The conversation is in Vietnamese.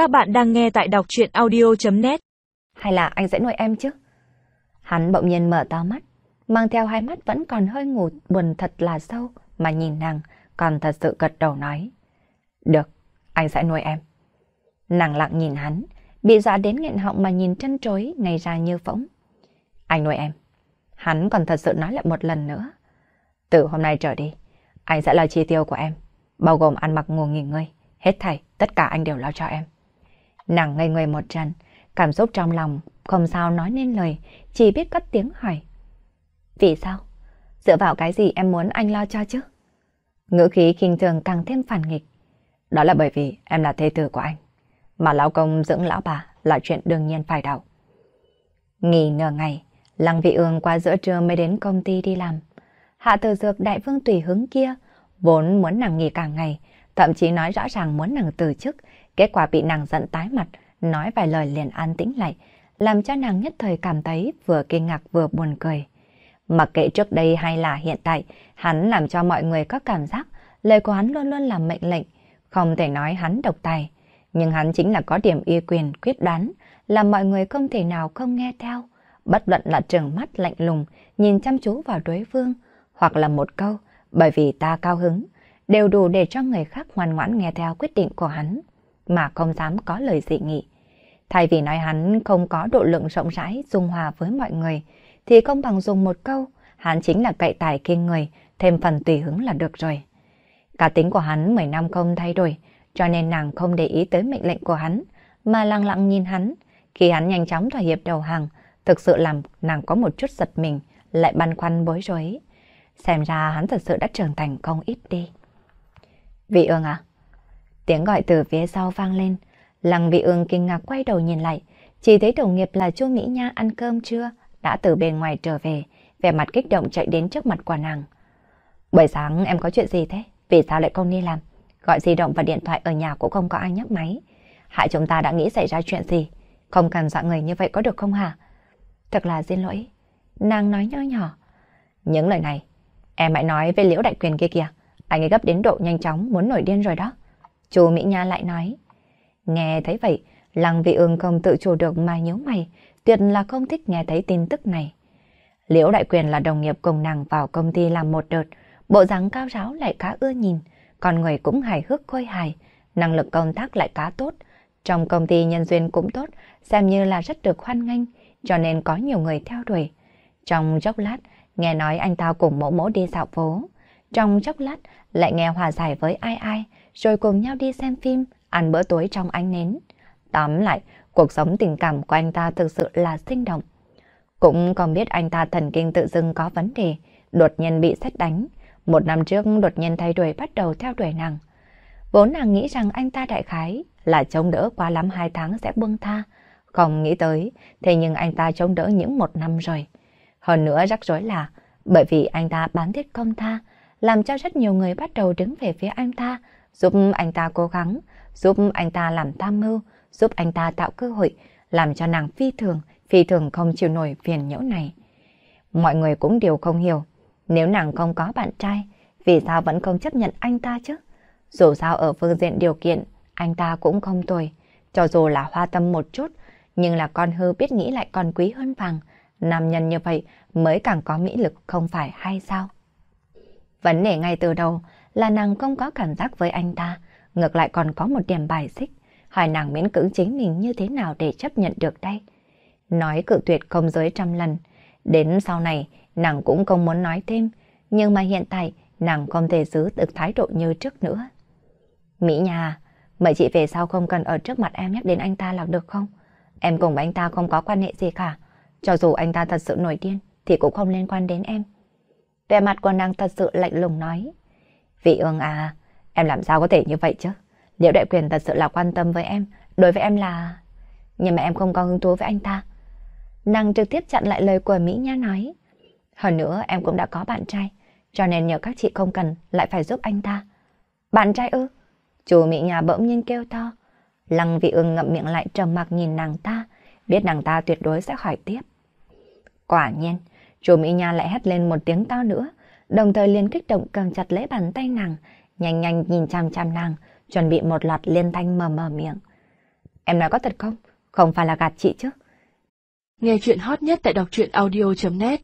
Các bạn đang nghe tại đọc chuyện audio.net Hay là anh sẽ nuôi em chứ? Hắn bỗng nhiên mở to mắt, mang theo hai mắt vẫn còn hơi ngủ buồn thật là sâu mà nhìn nàng, còn thật sự gật đầu nói. Được, anh sẽ nuôi em. Nàng lặng nhìn hắn, bị dọa đến nghẹn họng mà nhìn chân trối, ngay ra như phỗng. Anh nuôi em. Hắn còn thật sự nói lại một lần nữa. Từ hôm nay trở đi, anh sẽ là chi tiêu của em, bao gồm ăn mặc ngủ nghỉ ngơi. Hết thảy, tất cả anh đều lo cho em. Nàng ngây người một trận, cảm xúc trong lòng, không sao nói nên lời, chỉ biết cất tiếng hỏi. Vì sao? Dựa vào cái gì em muốn anh lo cho chứ? Ngữ khí kinh thường càng thêm phản nghịch. Đó là bởi vì em là thê tử của anh. Mà lão công dưỡng lão bà là chuyện đương nhiên phải đau. Nghỉ nửa ngày, Lăng Vị Ương qua giữa trưa mới đến công ty đi làm. Hạ tử dược đại vương tùy hứng kia, vốn muốn nàng nghỉ cả ngày, thậm chí nói rõ ràng muốn nàng từ chức, kết quả bị nàng giận tái mặt, nói vài lời liền an tĩnh lại, làm cho nàng nhất thời cảm thấy vừa kinh ngạc vừa buồn cười. Mặc kệ trước đây hay là hiện tại, hắn làm cho mọi người có cảm giác lời của hắn luôn luôn là mệnh lệnh, không thể nói hắn độc tài, nhưng hắn chính là có điểm uy quyền quyết đoán, làm mọi người không thể nào không nghe theo, bất luận là trừng mắt lạnh lùng, nhìn chăm chú vào đối phương, hoặc là một câu, bởi vì ta cao hứng, đều đủ để cho người khác ngoan ngoãn nghe theo quyết định của hắn, mà không dám có lời dị nghị. Thay vì nói hắn không có độ lượng rộng rãi dung hòa với mọi người, thì không bằng dùng một câu, hắn chính là cậy tài kinh người, thêm phần tùy hứng là được rồi. Cả tính của hắn 10 năm không thay đổi, cho nên nàng không để ý tới mệnh lệnh của hắn, mà lặng lặng nhìn hắn. Khi hắn nhanh chóng thỏa hiệp đầu hàng, thực sự làm nàng có một chút giật mình, lại băn khoăn bối rối. Xem ra hắn thật sự đã trưởng thành không ít đi. Vị ương à? Tiếng gọi từ phía sau vang lên. Lăng vị ương kinh ngạc quay đầu nhìn lại. Chỉ thấy đồng nghiệp là chu Mỹ Nha ăn cơm trưa, đã từ bên ngoài trở về, vẻ mặt kích động chạy đến trước mặt quả nàng. Buổi sáng em có chuyện gì thế? Vì sao lại không đi làm? Gọi di động và điện thoại ở nhà cũng không có ai nhấc máy. Hại chúng ta đã nghĩ xảy ra chuyện gì? Không cần dọa người như vậy có được không hả? Thật là xin lỗi. Nàng nói nhỏ nhỏ. Những lời này, em hãy nói với liễu đại quyền kia kìa. Anh ấy gấp đến độ nhanh chóng muốn nổi điên rồi đó. Chú Mỹ Nha lại nói. Nghe thấy vậy, Lăng Vị Ương không tự chủ được mà nhớ mày, tuyệt là không thích nghe thấy tin tức này. Liễu Đại Quyền là đồng nghiệp cùng nàng vào công ty làm một đợt, bộ dáng cao ráo lại khá ưa nhìn, con người cũng hài hước khôi hài, năng lực công tác lại khá tốt. Trong công ty nhân duyên cũng tốt, xem như là rất được hoan nghênh, cho nên có nhiều người theo đuổi. Trong chốc lát, nghe nói anh ta cùng mẫu mẫu đi dạo phố. Trong chốc lát, lại nghe hòa giải với ai ai, rồi cùng nhau đi xem phim, ăn bữa tối trong ánh nến. Tóm lại, cuộc sống tình cảm của anh ta thực sự là sinh động. Cũng còn biết anh ta thần kinh tự dưng có vấn đề, đột nhiên bị xét đánh. Một năm trước đột nhiên thay đổi bắt đầu theo đuổi nàng. Vốn nàng nghĩ rằng anh ta đại khái là chống đỡ qua lắm hai tháng sẽ buông tha. Không nghĩ tới, thế nhưng anh ta chống đỡ những một năm rồi. Hơn nữa rắc rối là, bởi vì anh ta bán thiết công tha, làm cho rất nhiều người bắt đầu đứng về phía anh ta, giúp anh ta cố gắng, giúp anh ta làm tham mưu, giúp anh ta tạo cơ hội, làm cho nàng phi thường, phi thường không chịu nổi phiền nhiễu này. Mọi người cũng đều không hiểu, nếu nàng không có bạn trai, vì sao vẫn không chấp nhận anh ta chứ? Dù sao ở phương diện điều kiện, anh ta cũng không tồi, cho dù là hoa tâm một chút, nhưng là con hư biết nghĩ lại còn quý hơn vàng. Nam nhân như vậy mới càng có mỹ lực không phải hay sao? Vấn đề ngay từ đầu là nàng không có cảm giác với anh ta, ngược lại còn có một điểm bài xích, hỏi nàng miễn cưỡng chính mình như thế nào để chấp nhận được đây. Nói cự tuyệt không giới trăm lần, đến sau này nàng cũng không muốn nói thêm, nhưng mà hiện tại nàng không thể giữ được thái độ như trước nữa. Mỹ nhà, mời chị về sau không cần ở trước mặt em nhắc đến anh ta là được không? Em cùng anh ta không có quan hệ gì cả, cho dù anh ta thật sự nổi điên thì cũng không liên quan đến em. Vẻ mặt của nàng thật sự lạnh lùng nói. Vị ương à, em làm sao có thể như vậy chứ? Liệu đại quyền thật sự là quan tâm với em, đối với em là... Nhưng mà em không có hứng thú với anh ta. Nàng trực tiếp chặn lại lời của Mỹ Nha nói. Hơn nữa em cũng đã có bạn trai, cho nên nhờ các chị không cần lại phải giúp anh ta. Bạn trai ư? Chú Mỹ Nha bỗng nhiên kêu to. Lăng vị ương ngậm miệng lại trầm mặc nhìn nàng ta, biết nàng ta tuyệt đối sẽ hỏi tiếp. Quả nhiên, chú Mỹ Nha lại hét lên một tiếng to nữa, đồng thời liền kích động cầm chặt lấy bàn tay nàng, nhanh nhanh nhìn chăm chăm nàng, chuẩn bị một loạt liên thanh mờ mờ miệng. em nói có thật không? Không phải là gạt chị chứ? Nghe chuyện hot nhất tại đọc truyện audio.net